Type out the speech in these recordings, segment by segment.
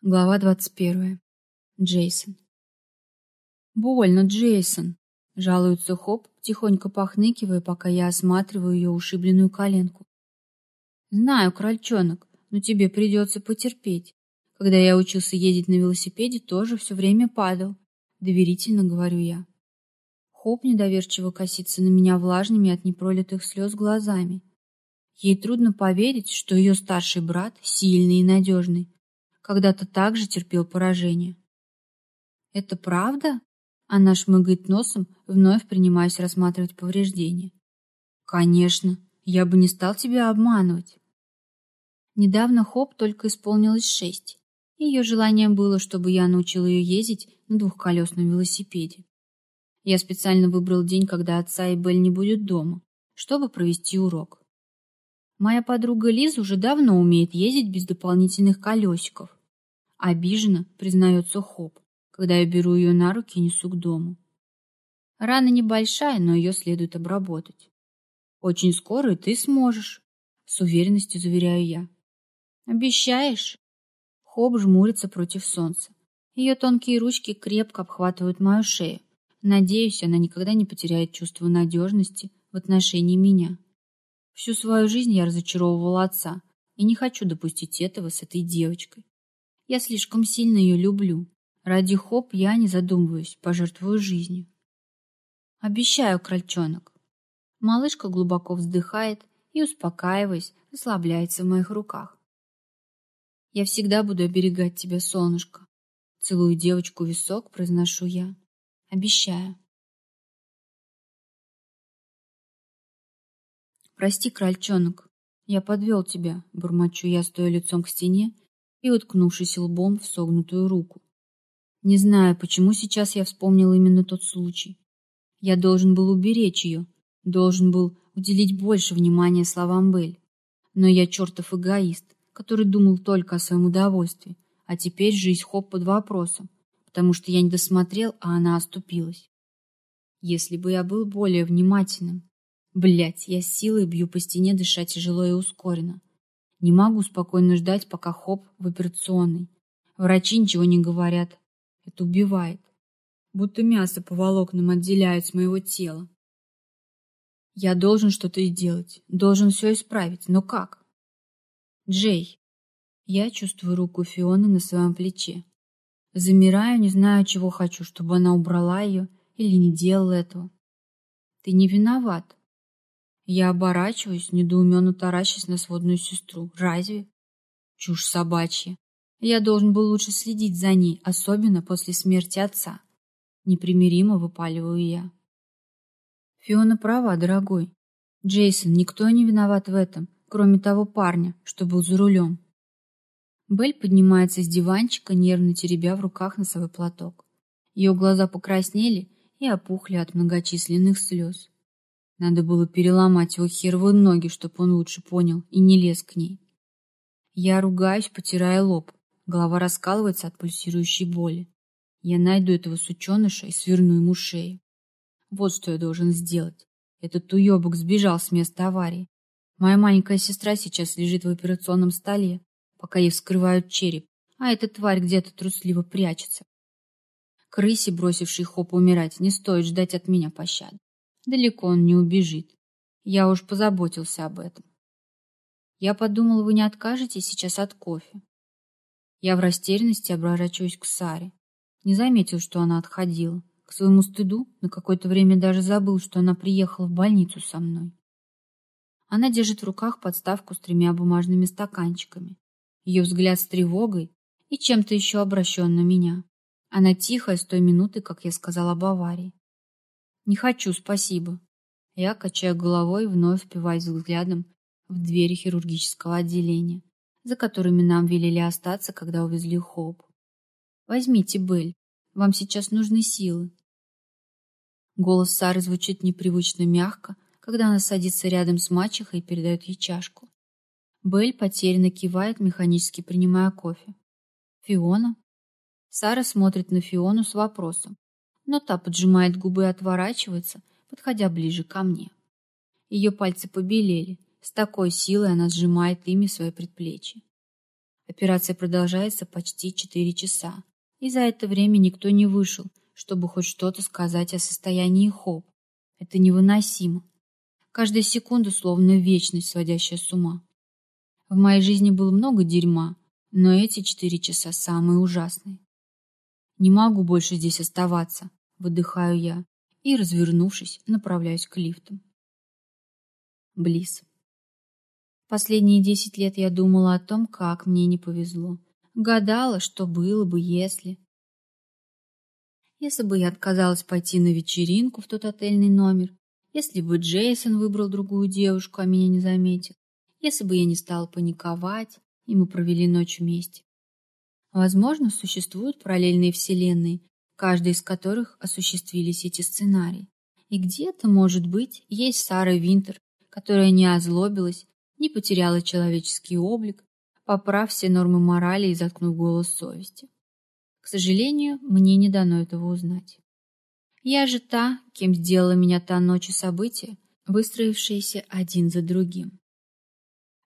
Глава 21. Джейсон. «Больно, Джейсон!» — жалуется Хоп, тихонько похныкивая, пока я осматриваю ее ушибленную коленку. «Знаю, крольчонок, но тебе придется потерпеть. Когда я учился ездить на велосипеде, тоже все время падал», — доверительно говорю я. Хоп недоверчиво косится на меня влажными от непролитых слез глазами. Ей трудно поверить, что ее старший брат, сильный и надежный, когда-то также терпел поражение. «Это правда?» Она шмыгает носом, вновь принимаясь рассматривать повреждения. «Конечно, я бы не стал тебя обманывать». Недавно Хоп только исполнилось шесть. Ее желанием было, чтобы я научил ее ездить на двухколесном велосипеде. Я специально выбрал день, когда отца и Белль не будет дома, чтобы провести урок. Моя подруга Лиза уже давно умеет ездить без дополнительных колесиков. Обиженно признается Хоп, когда я беру ее на руки и несу к дому. Рана небольшая, но ее следует обработать. Очень скоро ты сможешь, с уверенностью заверяю я. Обещаешь? Хоп жмурится против солнца. Ее тонкие ручки крепко обхватывают мою шею. Надеюсь, она никогда не потеряет чувство надежности в отношении меня. Всю свою жизнь я разочаровывала отца и не хочу допустить этого с этой девочкой. Я слишком сильно ее люблю. Ради Хоп я, не задумываюсь, пожертвую жизнью. Обещаю, крольчонок. Малышка глубоко вздыхает и, успокаиваясь, расслабляется в моих руках. Я всегда буду оберегать тебя, солнышко. Целую девочку висок, произношу я. Обещаю. Прости, крольчонок, я подвел тебя, бормочу я, стоя лицом к стене и уткнувшись лбом в согнутую руку. Не знаю, почему сейчас я вспомнил именно тот случай. Я должен был уберечь ее, должен был уделить больше внимания словам Бель. Но я чертов эгоист, который думал только о своем удовольствии, а теперь жизнь хоп под вопросом, потому что я не досмотрел, а она оступилась. Если бы я был более внимательным... Блять, я силой бью по стене, дыша тяжело и ускоренно. Не могу спокойно ждать, пока хоп в операционной. Врачи ничего не говорят. Это убивает. Будто мясо по волокнам отделяют с моего тела. Я должен что-то сделать. Должен все исправить. Но как? Джей. Я чувствую руку Фионы на своем плече. Замираю, не знаю, чего хочу, чтобы она убрала ее или не делала этого. Ты не виноват. Я оборачиваюсь, недоуменно таращась на сводную сестру. Разве? Чушь собачья. Я должен был лучше следить за ней, особенно после смерти отца. Непримиримо выпаливаю я. Фиона права, дорогой. Джейсон, никто не виноват в этом, кроме того парня, что был за рулем. Белль поднимается с диванчика, нервно теребя в руках носовой платок. Ее глаза покраснели и опухли от многочисленных слез. Надо было переломать его херовые ноги, чтобы он лучше понял и не лез к ней. Я ругаюсь, потирая лоб. Голова раскалывается от пульсирующей боли. Я найду этого сученыша и сверну ему шею. Вот что я должен сделать. Этот уебок сбежал с места аварии. Моя маленькая сестра сейчас лежит в операционном столе, пока ей вскрывают череп, а эта тварь где-то трусливо прячется. Крысе, бросившей Хопа умирать, не стоит ждать от меня пощады. Далеко он не убежит. Я уж позаботился об этом. Я подумал, вы не откажетесь сейчас от кофе. Я в растерянности оборачиваюсь к Саре. Не заметил, что она отходила. К своему стыду на какое-то время даже забыл, что она приехала в больницу со мной. Она держит в руках подставку с тремя бумажными стаканчиками. Ее взгляд с тревогой и чем-то еще обращен на меня. Она тихая с той минуты, как я сказал об аварии. Не хочу, спасибо. Я качаю головой, вновь впиваясь взглядом в двери хирургического отделения, за которыми нам велели остаться, когда увезли Хоп. Возьмите, Белль, вам сейчас нужны силы. Голос Сары звучит непривычно мягко, когда она садится рядом с мачехой и передает ей чашку. Белль потерянно кивает, механически принимая кофе. Фиона? Сара смотрит на Фиону с вопросом, но та поджимает губы и отворачивается, подходя ближе ко мне. Ее пальцы побелели, с такой силой она сжимает ими свои предплечья. Операция продолжается почти четыре часа, и за это время никто не вышел, чтобы хоть что-то сказать о состоянии Хоп. Это невыносимо. Каждая секунда словно вечность, сводящая с ума. В моей жизни было много дерьма, но эти четыре часа самые ужасные. Не могу больше здесь оставаться, выдыхаю я и, развернувшись, направляюсь к лифту. Близ. Последние десять лет я думала о том, как мне не повезло. Гадала, что было бы, если... Если бы я отказалась пойти на вечеринку в тот отельный номер, если бы Джейсон выбрал другую девушку, а меня не заметил, если бы я не стала паниковать, и мы провели ночь вместе. Возможно, существуют параллельные вселенные, каждая из которых осуществились эти сценарии. И где-то, может быть, есть Сара Винтер, которая не озлобилась, не потеряла человеческий облик, поправ все нормы морали и заткнув голос совести. К сожалению, мне не дано этого узнать. Я же та, кем сделала меня та ночь и события, выстроившиеся один за другим.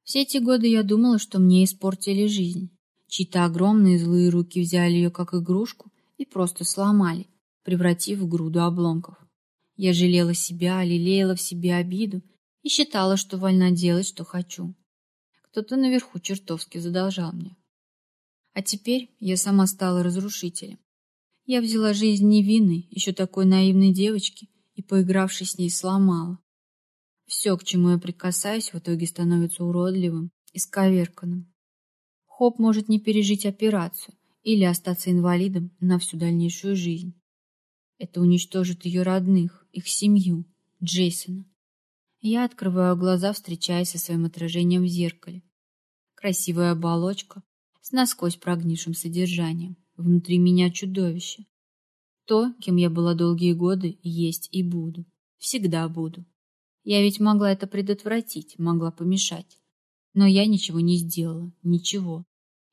Все эти годы я думала, что мне испортили жизнь. Чьи-то огромные злые руки взяли ее как игрушку и просто сломали, превратив в груду обломков. Я жалела себя, лелеяла в себе обиду и считала, что вольна делать, что хочу. Кто-то наверху чертовски задолжал мне. А теперь я сама стала разрушителем. Я взяла жизнь невинной, еще такой наивной девочки, и, поигравшись с ней, сломала. Все, к чему я прикасаюсь, в итоге становится уродливым, исковерканным. Хоп может не пережить операцию или остаться инвалидом на всю дальнейшую жизнь. Это уничтожит ее родных, их семью, Джейсона. Я открываю глаза, встречаясь со своим отражением в зеркале. Красивая оболочка с насквозь прогнившим содержанием. Внутри меня чудовище. То, кем я была долгие годы, есть и буду. Всегда буду. Я ведь могла это предотвратить, могла помешать. Но я ничего не сделала, ничего.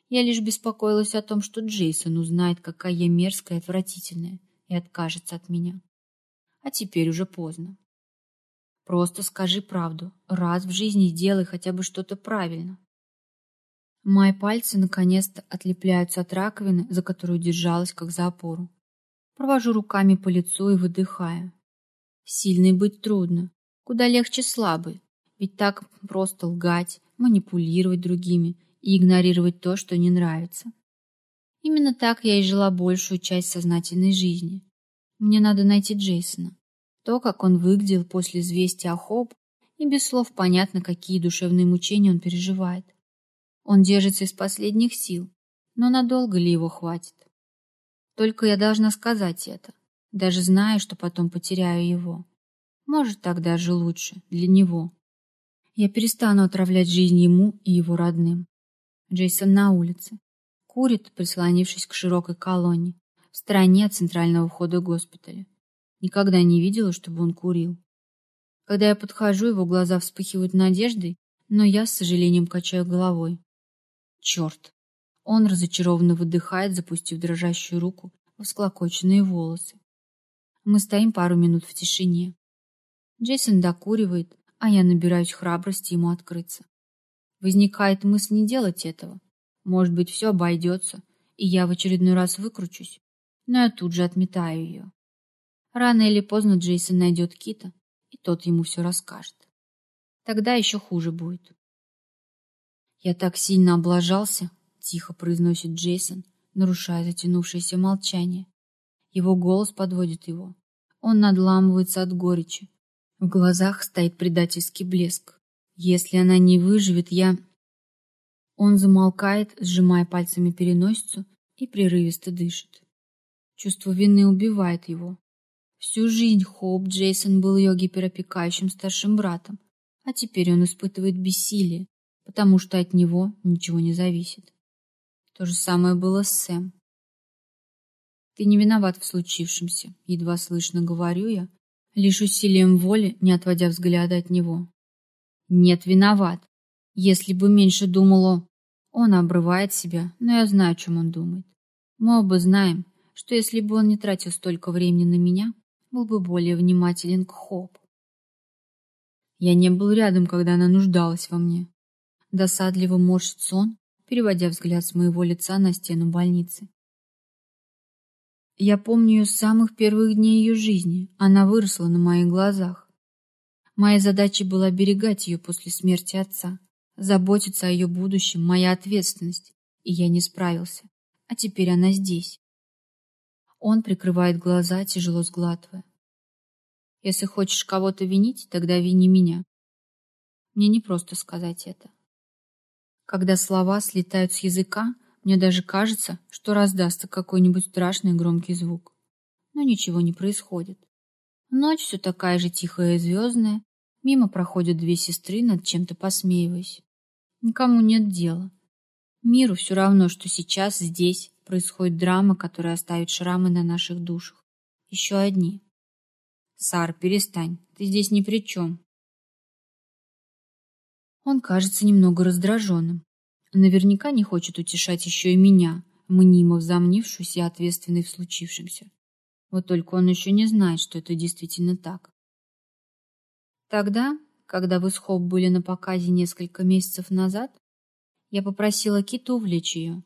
Я лишь беспокоилась о том, что Джейсон узнает, какая я мерзкая и отвратительная, и откажется от меня. А теперь уже поздно. Просто скажи правду. Раз в жизни сделай хотя бы что-то правильно. Мои пальцы наконец-то отлепляются от раковины, за которую держалась, как за опору. Провожу руками по лицу и выдыхаю. Сильной быть трудно. Куда легче слабый. Ведь так просто лгать, манипулировать другими и игнорировать то, что не нравится. Именно так я и жила большую часть сознательной жизни. Мне надо найти Джейсона. То, как он выглядел после известия о Хоб, и без слов понятно, какие душевные мучения он переживает. Он держится из последних сил, но надолго ли его хватит? Только я должна сказать это, даже зная, что потом потеряю его. Может, так даже лучше для него. Я перестану отравлять жизнь ему и его родным. Джейсон на улице. Курит, прислонившись к широкой колонне, в стороне от центрального входа госпиталя. Никогда не видела, чтобы он курил. Когда я подхожу, его глаза вспыхивают надеждой, но я с сожалением качаю головой. Черт! Он разочарованно выдыхает, запустив дрожащую руку в всклокоченные волосы. Мы стоим пару минут в тишине. Джейсон докуривает, а я набираюсь храбрости ему открыться. Возникает мысль не делать этого. Может быть, все обойдется, и я в очередной раз выкручусь, но я тут же отметаю ее. Рано или поздно Джейсон найдет Кита, и тот ему все расскажет. Тогда еще хуже будет. «Я так сильно облажался», — тихо произносит Джейсон, нарушая затянувшееся молчание. Его голос подводит его. Он надламывается от горечи. В глазах стоит предательский блеск. Если она не выживет, я... Он замолкает, сжимая пальцами переносицу и прерывисто дышит. Чувство вины убивает его. Всю жизнь Хоуп Джейсон был ее гиперопекающим старшим братом, а теперь он испытывает бессилие, потому что от него ничего не зависит. То же самое было с Сэм. «Ты не виноват в случившемся», — едва слышно говорю я, лишь усилием воли, не отводя взгляда от него. Нет, виноват. Если бы меньше думало, он обрывает себя, но я знаю, о чем он думает. Мы оба знаем, что если бы он не тратил столько времени на меня, был бы более внимателен к Хоп. Я не был рядом, когда она нуждалась во мне. Досадливо морщит сон, переводя взгляд с моего лица на стену больницы. Я помню ее с самых первых дней ее жизни. Она выросла на моих глазах. Моя задача была оберегать ее после смерти отца. Заботиться о ее будущем – моя ответственность. И я не справился. А теперь она здесь. Он прикрывает глаза, тяжело сглатывая. Если хочешь кого-то винить, тогда вини меня. Мне не просто сказать это. Когда слова слетают с языка, мне даже кажется, что раздастся какой-нибудь страшный громкий звук. Но ничего не происходит. Ночь все такая же тихая и звездная. Мимо проходят две сестры, над чем-то посмеиваясь. Никому нет дела. Миру все равно, что сейчас, здесь, происходит драма, которая оставит шрамы на наших душах. Еще одни. Сар, перестань. Ты здесь ни при чем. Он кажется немного раздраженным. Наверняка не хочет утешать еще и меня, мнимо взомнившуюся и ответственной в случившемся. Вот только он еще не знает, что это действительно так. Тогда, когда вы с Хоп были на показе несколько месяцев назад, я попросила Киту увлечь ее.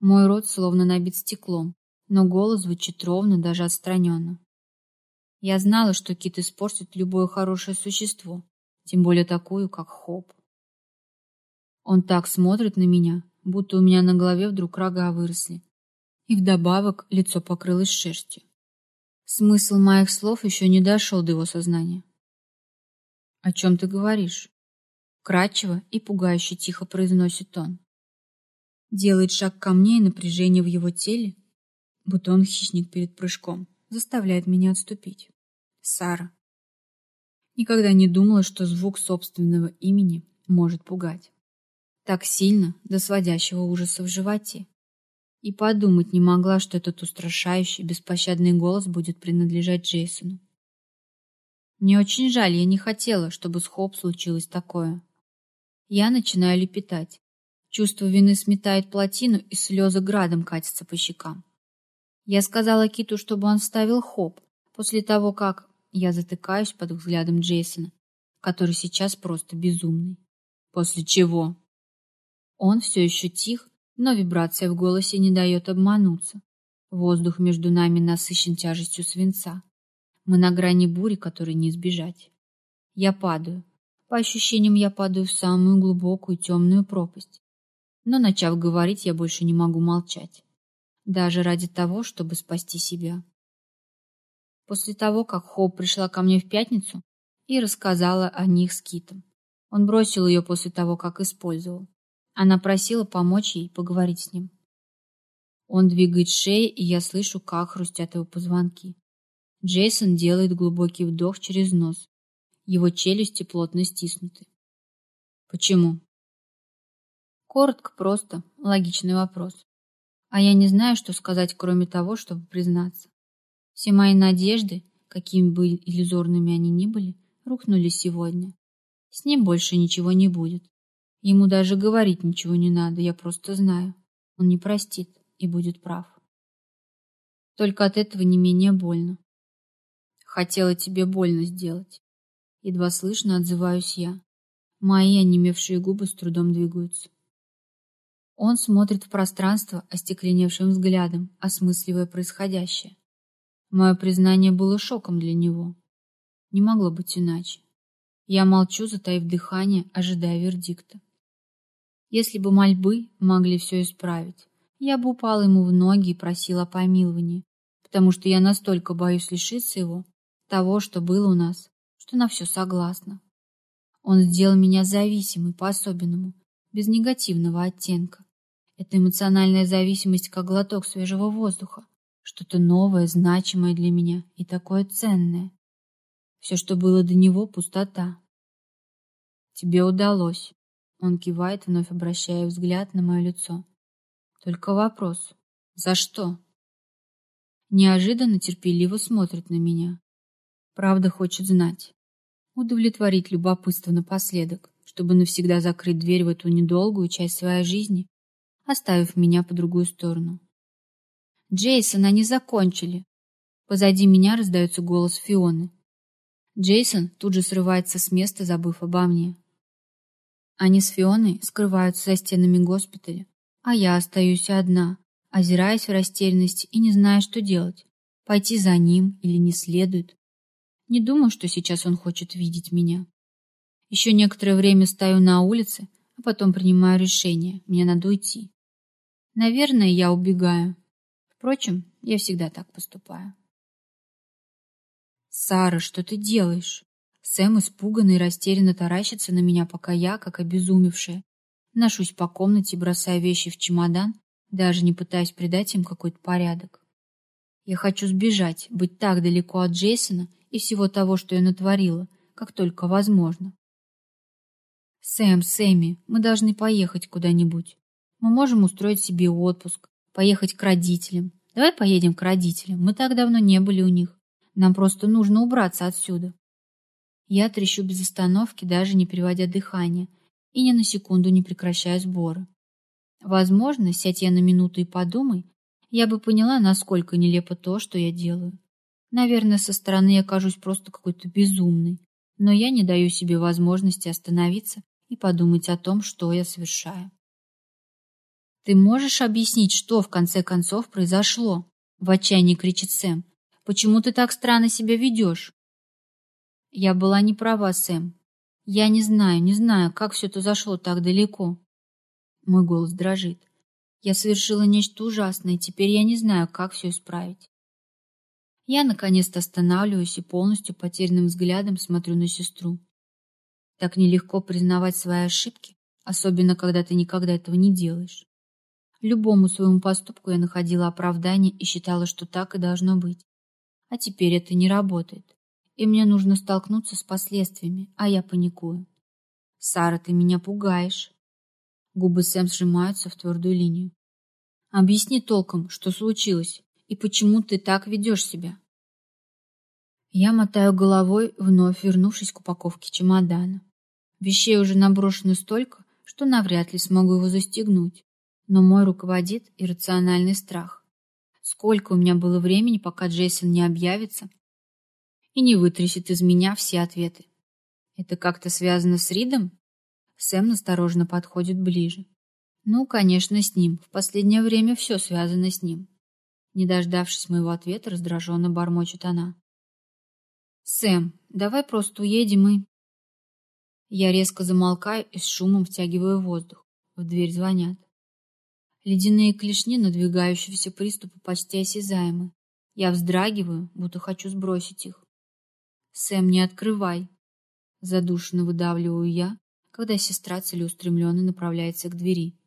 Мой рот словно набит стеклом, но голос звучит ровно, даже отстраненно. Я знала, что кит испортит любое хорошее существо, тем более такую, как Хоп. Он так смотрит на меня, будто у меня на голове вдруг рога выросли. И вдобавок лицо покрылось шерстью. Смысл моих слов еще не дошел до его сознания. «О чем ты говоришь?» Кратчево и пугающе тихо произносит он. Делает шаг ко мне, и напряжение в его теле, будто он хищник перед прыжком, заставляет меня отступить. Сара. Никогда не думала, что звук собственного имени может пугать. Так сильно, до сводящего ужаса в животе. И подумать не могла, что этот устрашающий, беспощадный голос будет принадлежать Джейсону. Мне очень жаль, я не хотела, чтобы с Хоп случилось такое. Я начинаю лепетать. Чувство вины сметает плотину, и слезы градом катятся по щекам. Я сказала Киту, чтобы он вставил Хоп, после того, как я затыкаюсь под взглядом Джейсона, который сейчас просто безумный. После чего? Он все еще тих, но вибрация в голосе не дает обмануться. Воздух между нами насыщен тяжестью свинца. Мы на грани бури, которой не избежать. Я падаю. По ощущениям, я падаю в самую глубокую темную пропасть. Но, начав говорить, я больше не могу молчать. Даже ради того, чтобы спасти себя после того, как Хоуп пришла ко мне в пятницу и рассказала о них с Китом. Он бросил ее после того, как использовал. Она просила помочь ей поговорить с ним. Он двигает шеей, и я слышу, как хрустят его позвонки. Джейсон делает глубокий вдох через нос. Его челюсти плотно стиснуты. Почему? Коротко, просто, логичный вопрос. А я не знаю, что сказать, кроме того, чтобы признаться. Все мои надежды, какими бы иллюзорными они ни были, рухнули сегодня. С ним больше ничего не будет. Ему даже говорить ничего не надо, я просто знаю. Он не простит и будет прав. Только от этого не менее больно. Хотела тебе больно сделать. Едва слышно отзываюсь я. Мои онемевшие губы с трудом двигаются. Он смотрит в пространство остекленевшим взглядом, осмысливая происходящее. Мое признание было шоком для него. Не могло быть иначе. Я молчу, затаив дыхание, ожидая вердикта. Если бы мольбы могли все исправить, я бы упала ему в ноги и просила помилования, потому что я настолько боюсь лишиться его, того, что было у нас, что на все согласна. Он сделал меня зависимой по-особенному, без негативного оттенка. Это эмоциональная зависимость, как глоток свежего воздуха, что-то новое, значимое для меня и такое ценное. Все, что было до него, пустота. Тебе удалось. Он кивает, вновь обращая взгляд на мое лицо. Только вопрос. За что? Неожиданно терпеливо смотрит на меня. Правда хочет знать. Удовлетворить любопытство напоследок, чтобы навсегда закрыть дверь в эту недолгую часть своей жизни, оставив меня по другую сторону. «Джейсон, они закончили!» Позади меня раздается голос Фионы. Джейсон тут же срывается с места, забыв обо мне. Они с Фионой скрываются за стенами госпиталя, а я остаюсь одна, озираясь в растерянности и не зная, что делать. Пойти за ним или не следует. Не думаю, что сейчас он хочет видеть меня. Еще некоторое время стою на улице, а потом принимаю решение. Мне надо уйти. Наверное, я убегаю. Впрочем, я всегда так поступаю. «Сара, что ты делаешь?» Сэм испуганно и растерянно таращится на меня, пока я, как обезумевшая, ношусь по комнате, бросая вещи в чемодан, даже не пытаясь придать им какой-то порядок. Я хочу сбежать, быть так далеко от Джейсона и всего того, что я натворила, как только возможно. Сэм, Сэмми, мы должны поехать куда-нибудь. Мы можем устроить себе отпуск, поехать к родителям. Давай поедем к родителям, мы так давно не были у них. Нам просто нужно убраться отсюда. Я трещу без остановки, даже не переводя дыхание, и ни на секунду не прекращая сборы. Возможно, сядь я на минуту и подумай, я бы поняла, насколько нелепо то, что я делаю. Наверное, со стороны я кажусь просто какой-то безумной, но я не даю себе возможности остановиться и подумать о том, что я совершаю. «Ты можешь объяснить, что в конце концов произошло?» — в отчаянии кричит Сэм. «Почему ты так странно себя ведешь?» Я была не права, Сэм. Я не знаю, не знаю, как все это зашло так далеко. Мой голос дрожит. Я совершила нечто ужасное, теперь я не знаю, как все исправить. Я наконец-то останавливаюсь и полностью потерянным взглядом смотрю на сестру. Так нелегко признавать свои ошибки, особенно когда ты никогда этого не делаешь. Любому своему поступку я находила оправдание и считала, что так и должно быть. А теперь это не работает, и мне нужно столкнуться с последствиями, а я паникую. «Сара, ты меня пугаешь!» Губы Сэм сжимаются в твердую линию. «Объясни толком, что случилось, и почему ты так ведешь себя?» Я мотаю головой, вновь вернувшись к упаковке чемодана. Вещей уже наброшено столько, что навряд ли смогу его застегнуть, но мой руководит иррациональный страх. Сколько у меня было времени, пока Джейсон не объявится и не вытрясет из меня все ответы. Это как-то связано с Ридом? Сэм осторожно подходит ближе. Ну, конечно, с ним. В последнее время все связано с ним. Не дождавшись моего ответа, раздраженно бормочет она. «Сэм, давай просто уедем и...» Я резко замолкаю и с шумом втягиваю воздух. В дверь звонят. Ледяные клешни надвигающегося приступа почти осязаемы. Я вздрагиваю, будто хочу сбросить их. «Сэм, не открывай!» Задушенно выдавливаю я, когда сестра целеустремленно направляется к двери.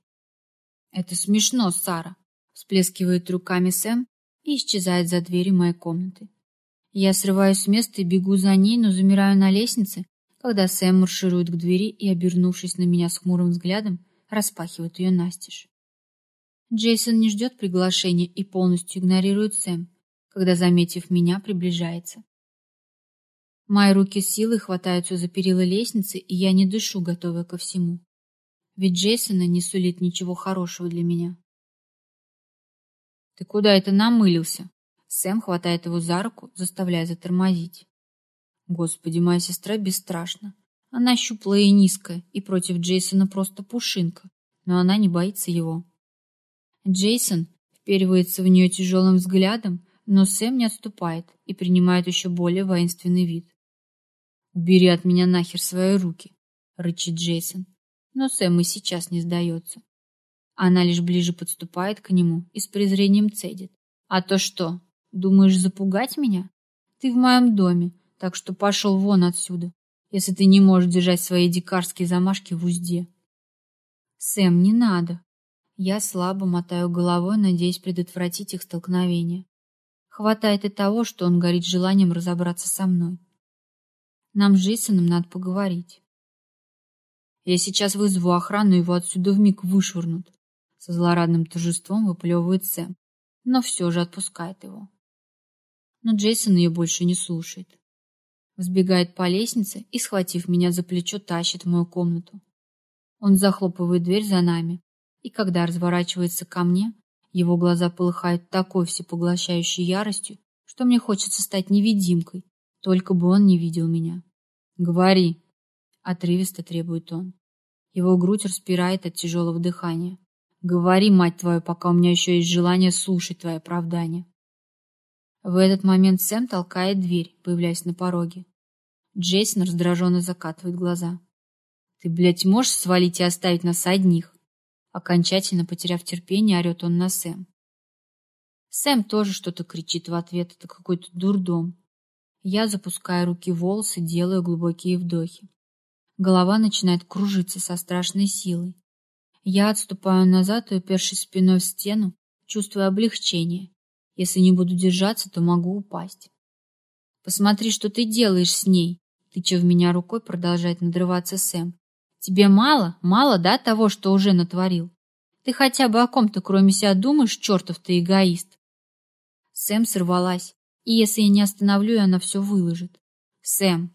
«Это смешно, Сара!» всплескивает руками Сэм и исчезает за дверью моей комнаты. Я срываюсь с места и бегу за ней, но замираю на лестнице, когда Сэм марширует к двери и, обернувшись на меня с хмурым взглядом, распахивает ее настежь. Джейсон не ждет приглашения и полностью игнорирует Сэм, когда, заметив меня, приближается. Мои руки силой хватаются за перила лестницы, и я не дышу, готовая ко всему. Ведь Джейсона не сулит ничего хорошего для меня. «Ты куда это намылился?» Сэм хватает его за руку, заставляя затормозить. Господи, моя сестра бесстрашна. Она щуплая и низкая, и против Джейсона просто пушинка, но она не боится его. Джейсон вперивается в нее тяжелым взглядом, но Сэм не отступает и принимает еще более воинственный вид. «Убери от меня нахер свои руки!» — рычит Джейсон. Но Сэм и сейчас не сдается. Она лишь ближе подступает к нему и с презрением цедит. «А то что, думаешь запугать меня? Ты в моем доме, так что пошел вон отсюда, если ты не можешь держать свои дикарские замашки в узде». «Сэм, не надо!» Я слабо мотаю головой, надеясь предотвратить их столкновение. Хватает и того, что он горит желанием разобраться со мной. Нам с Джейсоном надо поговорить. Я сейчас вызову охрану, его отсюда вмиг вышвырнут. Со злорадным торжеством выплевывает Сэм, но все же отпускает его. Но Джейсон ее больше не слушает. Взбегает по лестнице и, схватив меня за плечо, тащит в мою комнату. Он захлопывает дверь за нами, и когда разворачивается ко мне, его глаза полыхают такой всепоглощающей яростью, что мне хочется стать невидимкой только бы он не видел меня. «Говори!» — отрывисто требует он. Его грудь распирает от тяжелого дыхания. Говори, мать твою, пока у меня еще есть желание слушать твои оправдания. В этот момент Сэм толкает дверь, появляясь на пороге. Джейсон раздраженно закатывает глаза. «Ты, блядь, можешь свалить и оставить нас одних?» Окончательно потеряв терпение, орет он на Сэм. Сэм тоже что-то кричит в ответ. Это какой-то дурдом. Я запускаю руки в волосы, делаю глубокие вдохи. Голова начинает кружиться со страшной силой. Я отступаю назад и, упершись спиной в стену, чувствую облегчение. Если не буду держаться, то могу упасть. «Посмотри, что ты делаешь с ней!» Тыча в меня рукой, продолжает надрываться Сэм. «Тебе мало? Мало, да, того, что уже натворил? Ты хотя бы о ком-то кроме себя думаешь, чертов ты эгоист?» Сэм сорвалась, и если я не остановлю, она все выложит. «Сэм!»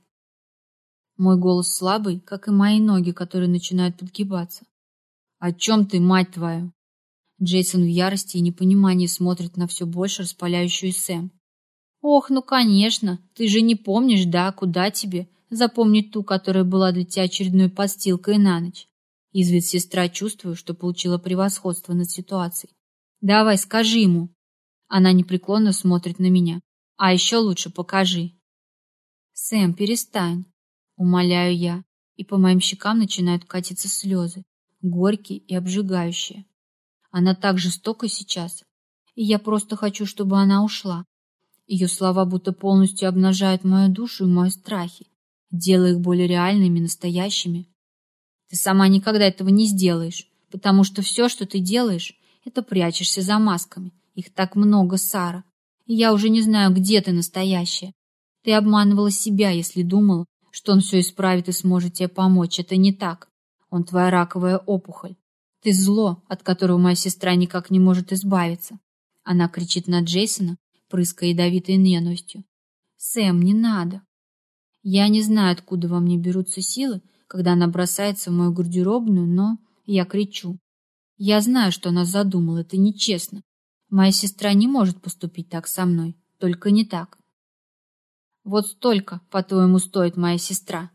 Мой голос слабый, как и мои ноги, которые начинают подгибаться. «О чем ты, мать твою?» Джейсон в ярости и непонимании смотрит на все больше распаляющую Сэм. «Ох, ну конечно, ты же не помнишь, да, куда тебе запомнить ту, которая была для тебя очередной подстилкой на ночь?» Извит сестра, чувствую, что получила превосходство над ситуацией. «Давай, скажи ему!» Она непреклонно смотрит на меня. «А еще лучше покажи!» «Сэм, перестань!» Умоляю я, и по моим щекам начинают катиться слезы, горькие и обжигающие. Она так жестока сейчас, и я просто хочу, чтобы она ушла. Ее слова будто полностью обнажают мою душу и мои страхи, делая их более реальными, настоящими. Ты сама никогда этого не сделаешь, потому что все, что ты делаешь, это прячешься за масками. Их так много, Сара. И я уже не знаю, где ты настоящая. Ты обманывала себя, если думала, что он все исправит и сможет тебе помочь. Это не так. Он твоя раковая опухоль. Ты зло, от которого моя сестра никак не может избавиться. Она кричит на Джейсона, прыская ядовитой ненавистью. «Сэм, не надо!» Я не знаю, откуда во мне берутся силы, когда она бросается в мою гардеробную, но я кричу. Я знаю, что она задумала, это нечестно. Моя сестра не может поступить так со мной, только не так. Вот столько, по-твоему, стоит моя сестра.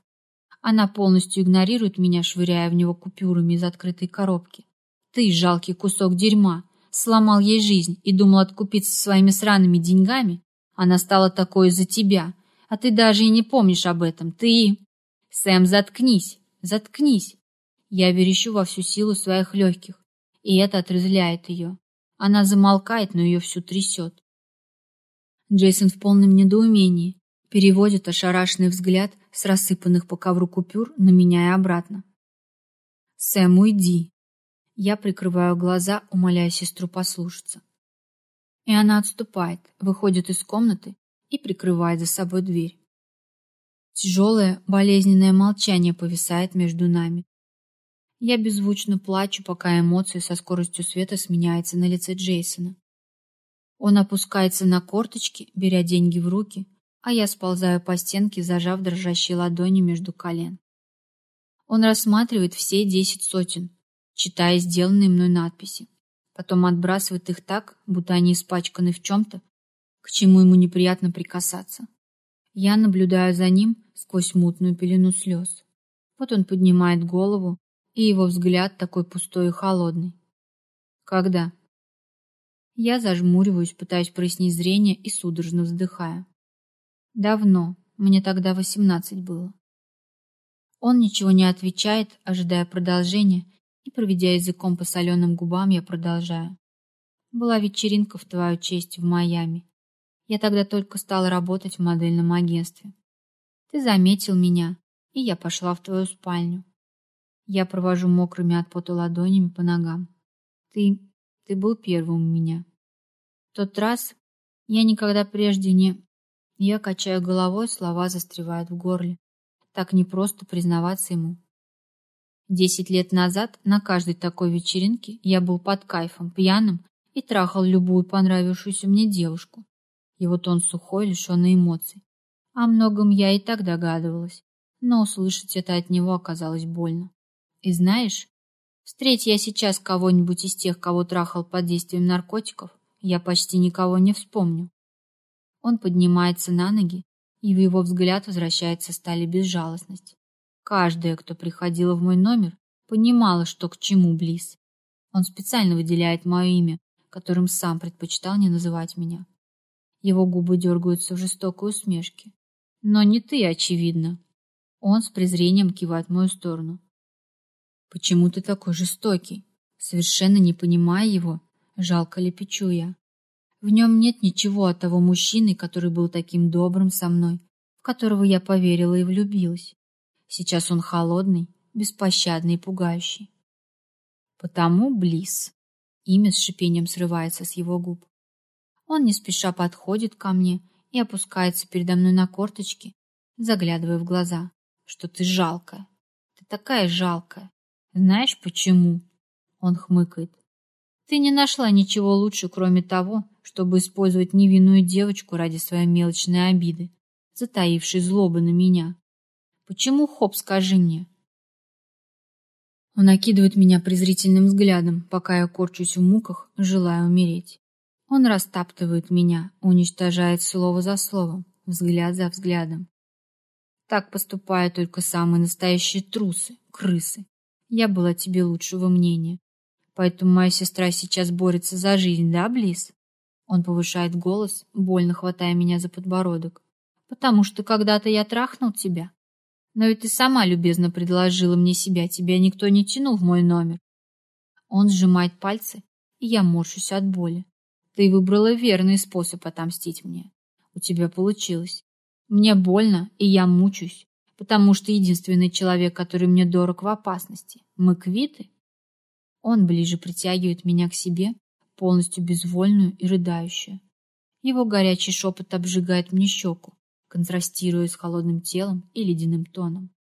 Она полностью игнорирует меня, швыряя в него купюрами из открытой коробки. Ты, жалкий кусок дерьма, сломал ей жизнь и думал откупиться своими сраными деньгами, она стала такой из-за тебя, а ты даже и не помнишь об этом. Ты... Сэм, заткнись, заткнись. Я верещу во всю силу своих легких, и это отрезляет ее. Она замолкает, но ее всю трясет. Джейсон в полном недоумении переводит ошарашенный взгляд с рассыпанных по ковру купюр на меня и обратно. «Сэм, уйди!» Я прикрываю глаза, умоляя сестру послушаться. И она отступает, выходит из комнаты и прикрывает за собой дверь. Тяжелое, болезненное молчание повисает между нами. Я беззвучно плачу, пока эмоции со скоростью света сменяются на лице Джейсона. Он опускается на корточки, беря деньги в руки, а я сползаю по стенке, зажав дрожащие ладони между колен. Он рассматривает все десять сотен, читая сделанные мной надписи. Потом отбрасывает их так, будто они испачканы в чем-то, к чему ему неприятно прикасаться. Я наблюдаю за ним сквозь мутную пелену слез. Вот он поднимает голову, и его взгляд такой пустой и холодный. Когда? Я зажмуриваюсь, пытаюсь прояснить зрение и судорожно вздыхаю. Давно, мне тогда восемнадцать было. Он ничего не отвечает, ожидая продолжения, и, проведя языком по соленым губам, я продолжаю. Была вечеринка в твою честь в Майами. Я тогда только стала работать в модельном агентстве. Ты заметил меня, и я пошла в твою спальню. Я провожу мокрыми от пота ладонями по ногам. Ты... ты был первым у меня. В тот раз я никогда прежде не... Я качаю головой, слова застревают в горле. Так непросто признаваться ему. Десять лет назад на каждой такой вечеринке я был под кайфом, пьяным и трахал любую понравившуюся мне девушку. И вот он сухой, лишенный эмоций. О многом я и так догадывалась, но услышать это от него оказалось больно. И знаешь, встреть я сейчас кого-нибудь из тех, кого трахал под действием наркотиков, я почти никого не вспомню. Он поднимается на ноги, и в его взгляд возвращается стали безжалостность. Каждая, кто приходила в мой номер, Понимала, что к чему Близ. Он специально выделяет мое имя, которым сам предпочитал не называть меня. Его губы дергаются в жестокой усмешке. Но не ты, очевидно. Он с презрением кивает в мою сторону. Почему ты такой жестокий? Совершенно не понимая его, жалко лепечу я. В нем нет ничего от того мужчины, который был таким добрым со мной, в которого я поверила и влюбилась. Сейчас он холодный, беспощадный и пугающий. Потому Близ. Имя с шипением срывается с его губ. Он не спеша подходит ко мне и опускается передо мной на корточки, заглядывая в глаза. Что ты жалкая. Ты такая жалкая. Знаешь почему? Он хмыкает. Ты не нашла ничего лучше, кроме того, чтобы использовать невинную девочку ради своей мелочной обиды, затаившей злобы на меня. Почему, Хоп, скажи мне? Он окидывает меня презрительным взглядом, пока я корчусь в муках, желая умереть. Он растаптывает меня, уничтожает слово за словом, взгляд за взглядом. Так поступают только самые настоящие трусы, крысы. Я была тебе лучшего мнения. Поэтому моя сестра сейчас борется за жизнь, да, Близ? Он повышает голос, больно хватая меня за подбородок. Потому что когда-то я трахнул тебя. Но и ты сама любезно предложила мне себя, тебя никто не тянул в мой номер. Он сжимает пальцы, и я морщусь от боли. Ты выбрала верный способ отомстить мне. У тебя получилось. Мне больно, и я мучусь, потому что единственный человек, который мне дорог в опасности. Мы квиты? Он ближе притягивает меня к себе, полностью безвольную и рыдающую. Его горячий шепот обжигает мне щеку, контрастируя с холодным телом и ледяным тоном.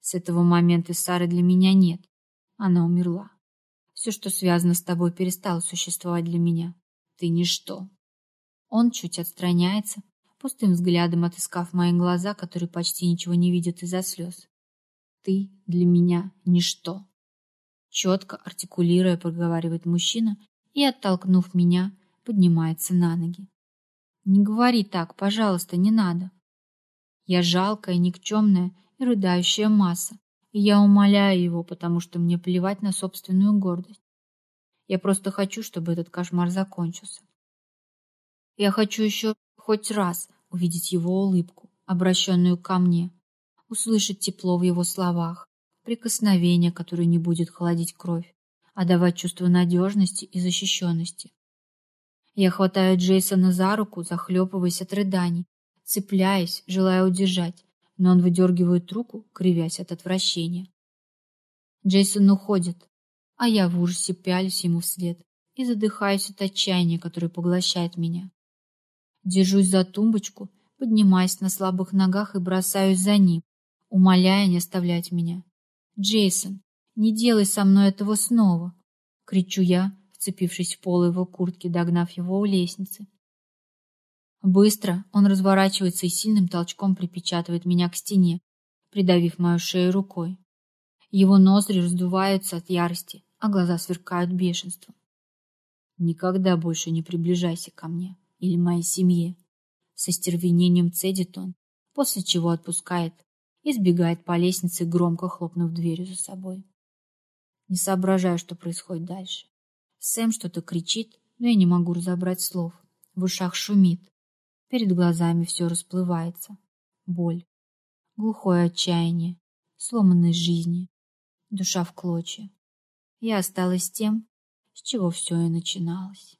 С этого момента Сары для меня нет. Она умерла. Все, что связано с тобой, перестало существовать для меня. Ты ничто. Он чуть отстраняется, пустым взглядом отыскав мои глаза, которые почти ничего не видят из-за слез. Ты для меня ничто. Четко артикулируя, проговаривает мужчина и, оттолкнув меня, поднимается на ноги. Не говори так, пожалуйста, не надо. Я жалкая, никчемная и рыдающая масса, и я умоляю его, потому что мне плевать на собственную гордость. Я просто хочу, чтобы этот кошмар закончился. Я хочу еще хоть раз увидеть его улыбку, обращенную ко мне, услышать тепло в его словах, прикосновение, которое не будет холодить кровь, а давать чувство надежности и защищенности. Я хватаю Джейсона за руку, захлепываясь от рыданий, цепляясь, желая удержать, но он выдергивает руку, кривясь от отвращения. Джейсон уходит, а я в ужасе пялюсь ему вслед и задыхаюсь от отчаяния, которое поглощает меня. Держусь за тумбочку, поднимаясь на слабых ногах и бросаюсь за ним, умоляя не оставлять меня. «Джейсон, не делай со мной этого снова!» — кричу я, вцепившись в пол его куртки, догнав его у лестницы. Быстро он разворачивается и сильным толчком припечатывает меня к стене, придавив мою шею рукой. Его ноздри раздуваются от ярости, а глаза сверкают бешенством. «Никогда больше не приближайся ко мне или моей семье», со стервенением цедит он, после чего отпускает и сбегает по лестнице, громко хлопнув дверью за собой. Не соображаю, что происходит дальше. Сэм что-то кричит, но я не могу разобрать слов. В ушах шумит. Перед глазами все расплывается. Боль. Глухое отчаяние. Сломанные жизни. Душа в клочья. Я осталась тем, с чего все и начиналось.